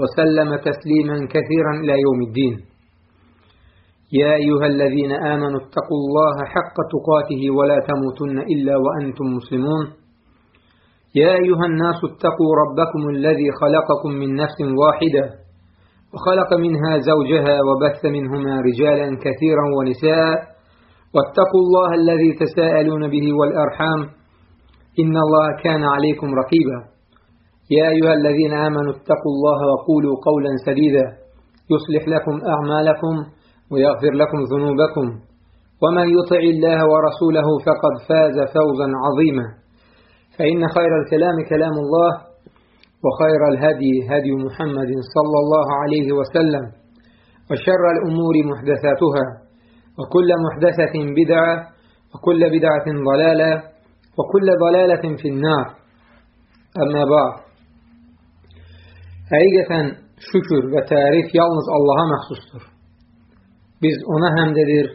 وسلم تسليما كثيرا إلى يوم الدين. يا أيها الذين آمنوا اتقوا الله حق تقاته ولا تموتن إلا وأنتم مسلمون. يا أيها الناس اتقوا ربكم الذي خلقكم من نفس واحدة وخلق منها زوجها وبث منهما رجالا كثيرا ونساء. واتقوا الله الذي تساءلون به والأرحام إن الله كان عليكم رقيبا. يا أيها الذين آمنوا اتقوا الله وقولوا قولا سديدا يصلح لكم أعمالكم ويغفر لكم ذنوبكم. ومن يطع الله ورسوله فقد فاز فوزا عظيما. فإن خير الكلام كلام الله وخير الهدي هدي محمد صلى الله عليه وسلم وشر الأمور محدثاتها وكل محدثة بدعة وكل بدعة ضلالة وكل ضلالة في النار. أما بعد Həqiqətən şükür və tərif yalnız Allaha məxsusdur. Biz ona həmd edir,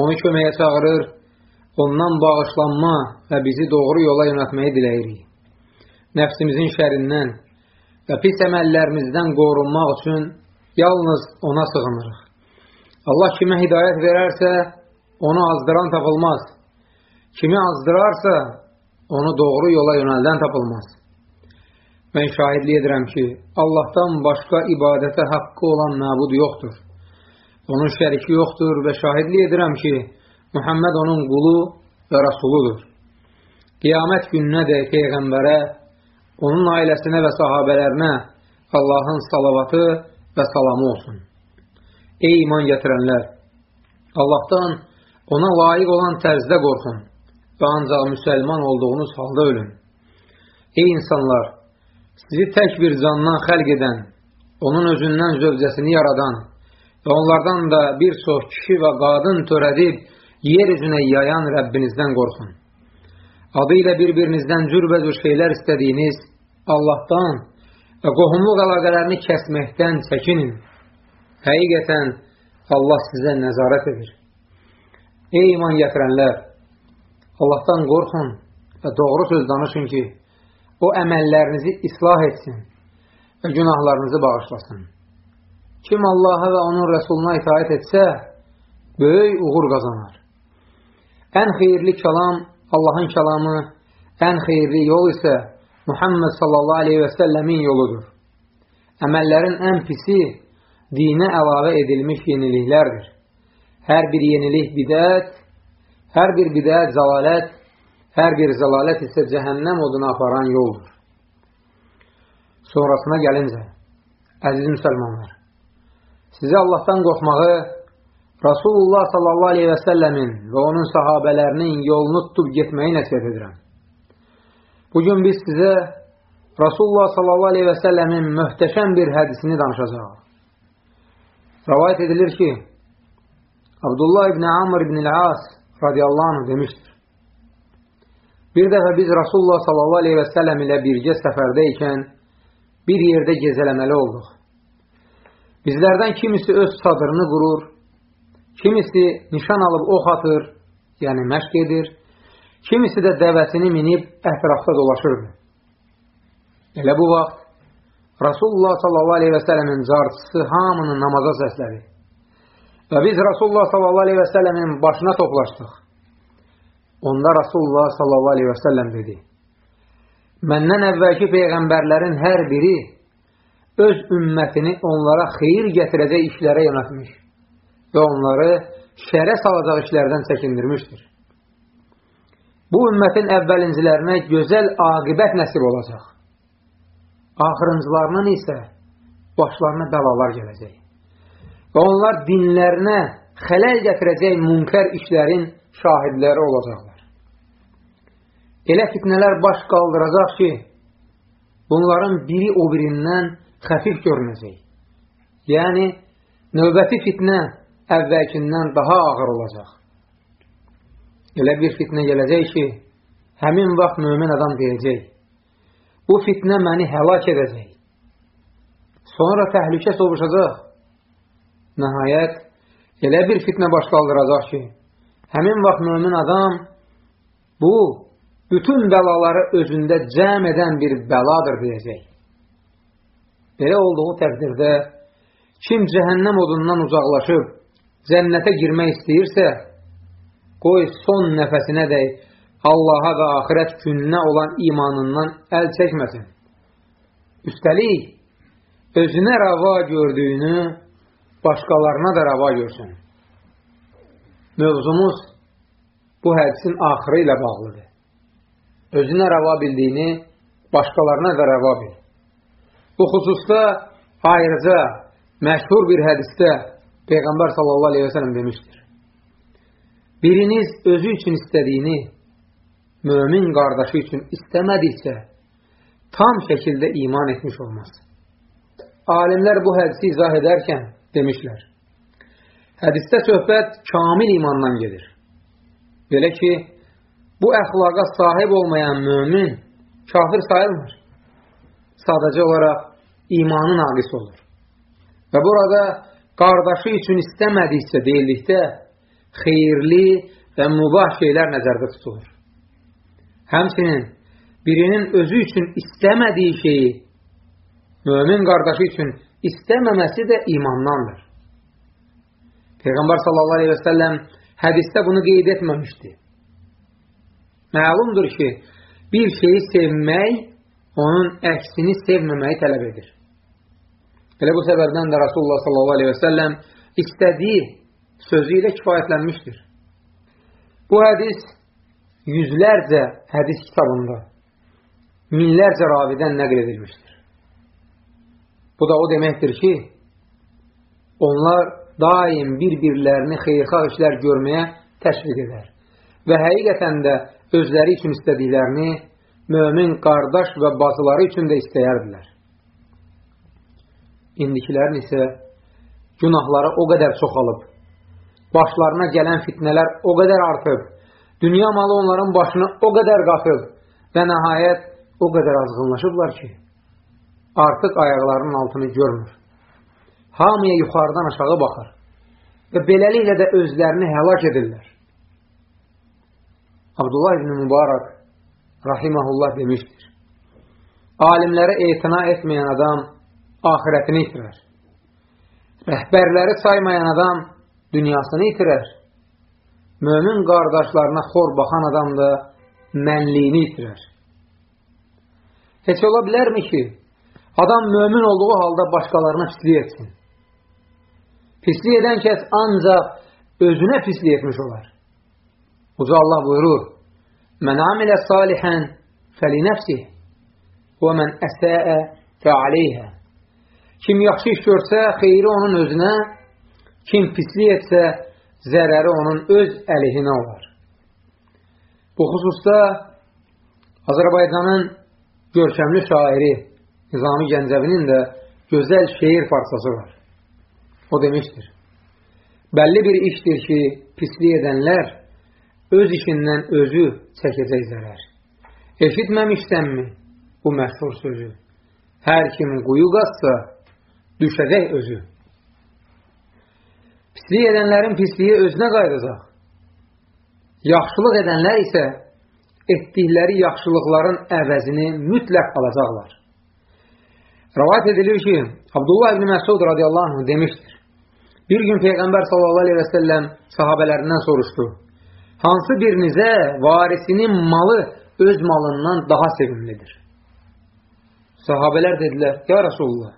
onu köməyə çağırır, ondan bağışlanma və bizi doğru yola yönətməyi diləyirik. Nəfsimizin şərindən və pis əməllərimizdən qorunmaq üçün yalnız ona sığınırıq. Allah kimə hidayət verərsə, onu azdıran tapılmaz. Kimi azdırarsa, onu doğru yola yönəldən tapılmaz. Mən şahidlik edirəm ki, Allahdan başqa ibadətə haqqı olan məbud yoxdur. Onun şəriki yoxdur və şahidlik edirəm ki, Muhammed onun qulu və rasuludur. Qiyamət gününə də Peyğəmbərə, onun ailəsinə və sahabələrinə Allahın salavatı və salamı olsun. Ey iman gətirənlər! Allahdan ona layiq olan tərzdə qorxun və ancaq müsəlman olduğunuz halda ölün. Ey insanlar! Sizi tək bir candan xəlq edən, onun özündən zövcəsini yaradan və onlardan da bir çox kişi və qadın törədib yer üzünə yayan Rəbbinizdən qorxun. Adı ilə bir-birinizdən cürbəcür şeylər istədiyiniz Allahdan və qohumluq əlaqələrini kəsməkdən çəkinin. Həqiqətən Allah sizə nəzarət edir. Ey iman gətirənlər! Allahdan qorxun və doğru söz danışın ki, o əməllərinizi islah etsin və günahlarınızı bağışlasın. Kim Allaha və onun rəsuluna itaət etsə, böyük uğur qazanar. Ən xeyirli kəlam Allahın kəlamı, ən xeyirli yol isə Muhammed sallallahu aleyhi və səlləmin yoludur. Əməllərin ən pisi dinə əlavə edilmiş yeniliklərdir. Hər bir yenilik bidət, hər bir bidət zalalət, hər bir zəlalət isə cəhənnəm oduna aparan yoldur. Sonrasına gəlincə, əziz müsəlmanlar, sizə Allahdan qorxmağı, Rasulullah sallallahu aleyhi və səlləmin və onun sahabələrinin yolunu tutub getməyi nəsiyyət edirəm. Bugün biz sizə Rasulullah sallallahu aleyhi və səlləmin möhtəşəm bir hədisini danışacaq. Rəvayət edilir ki, Abdullah ibn Amr ibn al-As radiyallahu anh demişdir. Bir dəfə biz Rasulullah sallallahu aleyhi və səlləm ilə birgə səfərdəykən bir yerdə gezələməli olduq. Bizlərdən kimisi öz çadırını qurur, kimisi nişan alıb ox atır, yəni məşq edir, kimisi də dəvəsini minib ətrafda dolaşırdı. Elə bu vaxt Rasulullah sallallahu aleyhi və səlləmin carçısı hamını namaza səslədi. Və biz Rasulullah sallallahu aleyhi və səlləmin başına toplaşdıq. Onda Rasulullah sallallahu aleyhi və səlləm dedi, Məndən əvvəlki peyğəmbərlərin hər biri öz ümmətini onlara xeyir gətirəcək işlərə yönətmiş və onları şərə salacaq işlərdən çəkindirmişdir. Bu ümmətin əvvəlincilərinə gözəl aqibət nəsib olacaq. Axırıncılarının isə başlarına bəlalar gələcək. Və onlar dinlərinə xələl gətirəcək münkər işlərin şahidləri olacaqlar. Elə fitnələr baş qaldıracaq ki, bunların biri o birindən xəfif görünəcək. Yəni, növbəti fitnə əvvəlkindən daha ağır olacaq. Elə bir fitnə gələcək ki, həmin vaxt mömin adam deyəcək, bu fitnə məni həlak edəcək. Sonra təhlükə sovuşacaq. Nəhayət, elə bir fitnə baş qaldıracaq ki, həmin vaxt mömin adam bu, bütün bəlaları özündə cəm edən bir bəladır deyəcək. Belə olduğu təqdirdə kim cəhənnəm odundan uzaqlaşıb cənnətə girmək istəyirsə, qoy son nəfəsinə dəy Allaha və axirət gününə olan imanından əl çəkməsin. Üstəlik, özünə rava gördüyünü başqalarına da rava görsün. Mövzumuz bu hədisin axırı ilə bağlıdır. Özünə rava bildiyini başqalarına da rava bil. Bu xüsusda ayrıca məşhur bir hədisdə Peyğəmbər sallallahu aleyhi və sələm demişdir. Biriniz özü üçün istədiyini mömin qardaşı üçün istəmədiksə, tam şəkildə iman etmiş olmaz. Alimlər bu hədisi izah edərkən demişlər. Hədisdə söhbət kamil imandan gedir. Belə ki, bu əxlaqa sahib olmayan mömin kafir sayılmır. Sadəcə olaraq imanı naqis olur. Və burada qardaşı üçün istəmədiksə deyildikdə xeyirli və mübah şeylər nəzərdə tutulur. Həmsinin birinin özü üçün istəmədiyi şeyi mömin qardaşı üçün istəməməsi də imandandır. Peyğəmbər sallallahu aleyhi və səlləm hədisdə bunu qeyd etməmişdi. Məlumdur ki, bir şeyi sevmək onun əksini sevməməyi tələb edir. Elə bu səbəbdən də Rasulullah sallallahu aleyhi və səlləm istədiyi sözü ilə kifayətlənmişdir. Bu hədis yüzlərcə hədis kitabında minlərcə ravidən nəql edilmişdir. Bu da o deməkdir ki, onlar daim bir-birlərini xeyrxah işlər görməyə təşviq edər və həqiqətən də özləri üçün istədiklərini mömin qardaş və bacıları üçün də istəyərdilər. İndikilərin isə günahları o qədər çoxalıb, başlarına gələn fitnələr o qədər artıb, dünya malı onların başına o qədər qatıb və nəhayət o qədər azğınlaşıblar ki, artıq ayaqlarının altını görmür. Hamıya yuxarıdan aşağı baxır və beləliklə də özlərini həlak edirlər. Abdullah ibn Mübarək rahiməhullah demişdir. Alimlərə etina etməyən adam ahirətini itirər. Rəhbərləri saymayan adam dünyasını itirər. Mömin qardaşlarına xor baxan adam da mənliyini itirər. Heç ola bilərmi ki, adam mömin olduğu halda başqalarına pislik etsin? Pislik edən kəs ancaq özünə pislik etmiş olar. Uca Allah buyurur, Mən amilə salihən fəli nəfsih və mən əsəə fəaleyhə Kim yaxşı iş görsə, xeyri onun özünə, kim pislik etsə, zərəri onun öz əleyhinə olar. Bu xüsusda Azərbaycanın görkəmli şairi Nizami Gəncəvinin də gözəl şeir farsası var. O demişdir. Bəlli bir işdir ki, pislik edənlər öz işindən özü çəkəcək zərər. Eşitməmişsənmi bu məşhur sözü? Hər kim quyu qazsa, düşəcək özü. Pislik edənlərin pisliyi özünə qayıdacaq. Yaxşılıq edənlər isə etdikləri yaxşılıqların əvəzini mütləq alacaqlar. Rəvayət edilir ki, Abdullah ibn Məsud radiyallahu anh demişdir. Bir gün Peyğəmbər sallallahu aleyhi və səlləm sahabələrindən soruşdu. Hansı birinizə varisinin malı öz malından daha sevimlidir? Sahabələr dedilər, ya Rasulullah,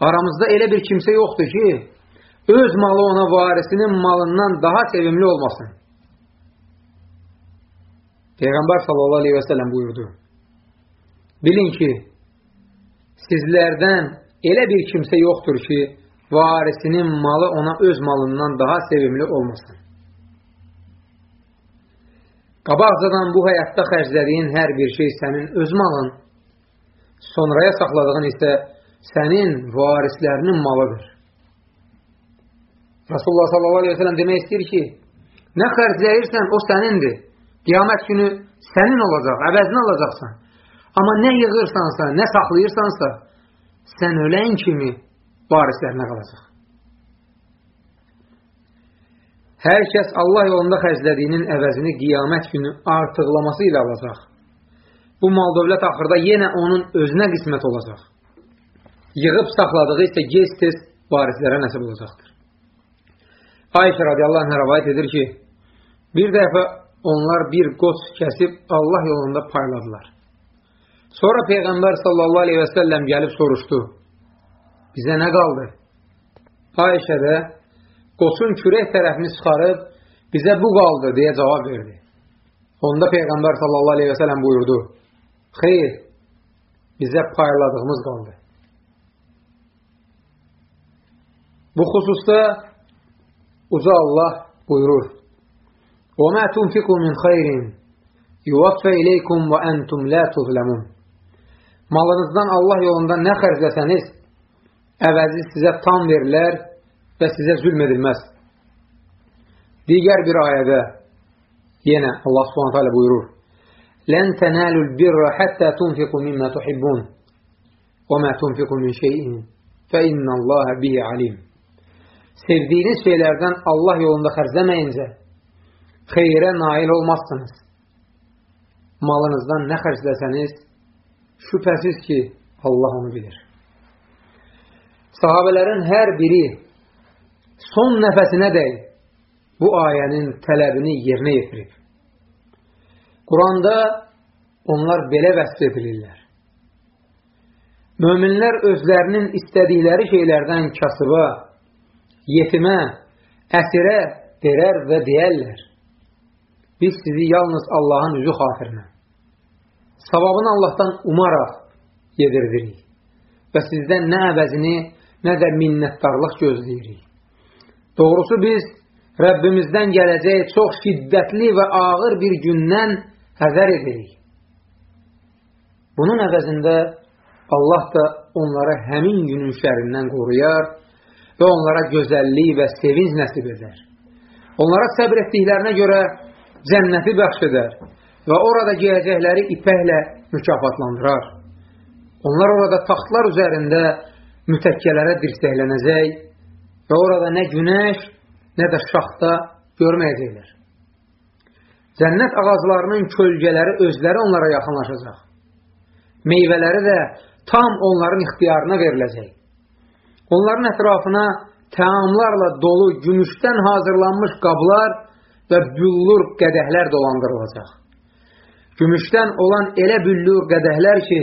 aramızda elə bir kimsə yoxdur ki, öz malı ona varisinin malından daha sevimli olmasın. Peyğəmbər sallallahu aleyhi və səlləm buyurdu. Bilin ki, sizlərdən elə bir kimsə yoxdur ki, varisinin malı ona öz malından daha sevimli olmasın. Qabaqcadan bu həyatda xərclədiyin hər bir şey sənin öz malın, sonraya saxladığın isə sənin varislərinin malıdır. Rasulullah sallallahu aleyhi ve sellem demək istəyir ki, nə xərcləyirsən, o sənindir. Qiyamət günü sənin olacaq, əvəzini alacaqsan. Amma nə yığırsansa, nə saxlayırsansa, sən ölən kimi varislərinə qalacaq. Hər kəs Allah yolunda xərclədiyinin əvəzini qiyamət günü artıqlaması ilə alacaq. Bu mal dövlət axırda yenə onun özünə qismət olacaq. Yığıb saxladığı isə gez-tez varislərə nəsib olacaqdır. Ayşə radiyallahu anh rəvayət edir ki, bir dəfə onlar bir qoç kəsib Allah yolunda payladılar. Sonra Peyğəmbər sallallahu aleyhi və səlləm gəlib soruşdu, bizə nə qaldı? Ayşə də qoçun kürək tərəfini çıxarıb, bizə bu qaldı, deyə cavab verdi. Onda Peyğəmbər sallallahu aleyhi və sələm buyurdu, xeyr, bizə payladığımız qaldı. Bu xüsusda Uca Allah buyurur, وَمَا تُنْفِقُوا مِنْ خَيْرٍ يُوَفَّ إِلَيْكُمْ وَأَنْتُمْ لَا تُظْلَمُونَ Malınızdan Allah yolunda nə xərcləsəniz, əvəzi sizə tam verilər və sizə zülm edilməz. Digər bir ayədə yenə Allah Subhanahu taala buyurur: "Len tenalul birra hatta tunfiqu mimma tuhibbun və ma tunfiqu min şey'in fe innallaha bihi alim." Sevdiyiniz şeylərdən Allah yolunda xərcləməyincə xeyrə nail olmazsınız. Malınızdan nə xərcləsəniz, şübhəsiz ki, Allah onu bilir. Sahabələrin hər biri son nəfəsinə dək bu ayənin tələbini yerinə yetirib. Quranda onlar belə vəsf edilirlər. Möminlər özlərinin istədikləri şeylərdən kasıba, yetimə, əsirə verər və deyərlər. Biz sizi yalnız Allahın üzü xatirinə, savabını Allahdan umaraq yedirdirik və sizdən nə əvəzini, nə də minnətdarlıq gözləyirik. Doğrusu biz Rəbbimizdən gələcək çox şiddətli və ağır bir gündən həzər edirik. Bunun əvəzində Allah da onları həmin günün şərindən qoruyar və onlara gözəllik və sevinç nəsib edər. Onlara səbr etdiklərinə görə cənnəti bəxş edər və orada geyəcəkləri ipəklə mükafatlandırar. Onlar orada taxtlar üzərində mütəkkələrə dirsəklənəcək və orada nə günəş, nə də şaxta görməyəcəklər. Cənnət ağaclarının kölgələri özləri onlara yaxınlaşacaq. Meyvələri də tam onların ixtiyarına veriləcək. Onların ətrafına təamlarla dolu gümüşdən hazırlanmış qablar və büllur qədəhlər dolandırılacaq. Gümüşdən olan elə büllur qədəhlər ki,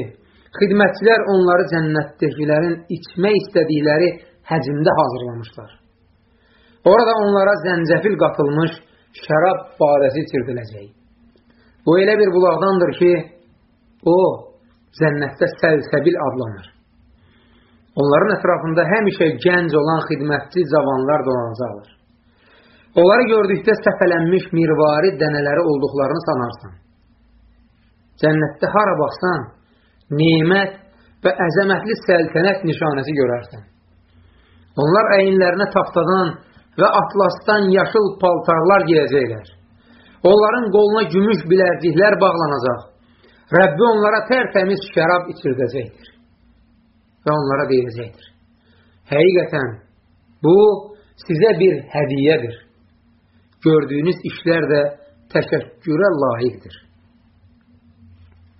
xidmətçilər onları cənnətdəkilərin içmək istədikləri həcmdə hazırlamışlar. Orada onlara zəncəfil qatılmış şərab badəsi içirdiləcək. Bu elə bir bulaqdandır ki, o cənnətdə səlsəbil adlanır. Onların ətrafında həmişə gənc olan xidmətçi cavanlar dolanacaqlar. Onları gördükdə səfələnmiş mirvari dənələri olduqlarını sanarsan. Cənnətdə hara baxsan, nimət və əzəmətli səltənət nişanəsi görərsən. Onlar əyinlərinə taftadan və atlasdan yaşıl paltarlar giyəcəklər. Onların qoluna gümüş bilərciklər bağlanacaq. Rəbbi onlara tərtəmiz şərab içirdəcəkdir. Və onlara deyəcəkdir. Həqiqətən, bu sizə bir hədiyyədir. Gördüyünüz işlər də təşəkkürə layiqdir.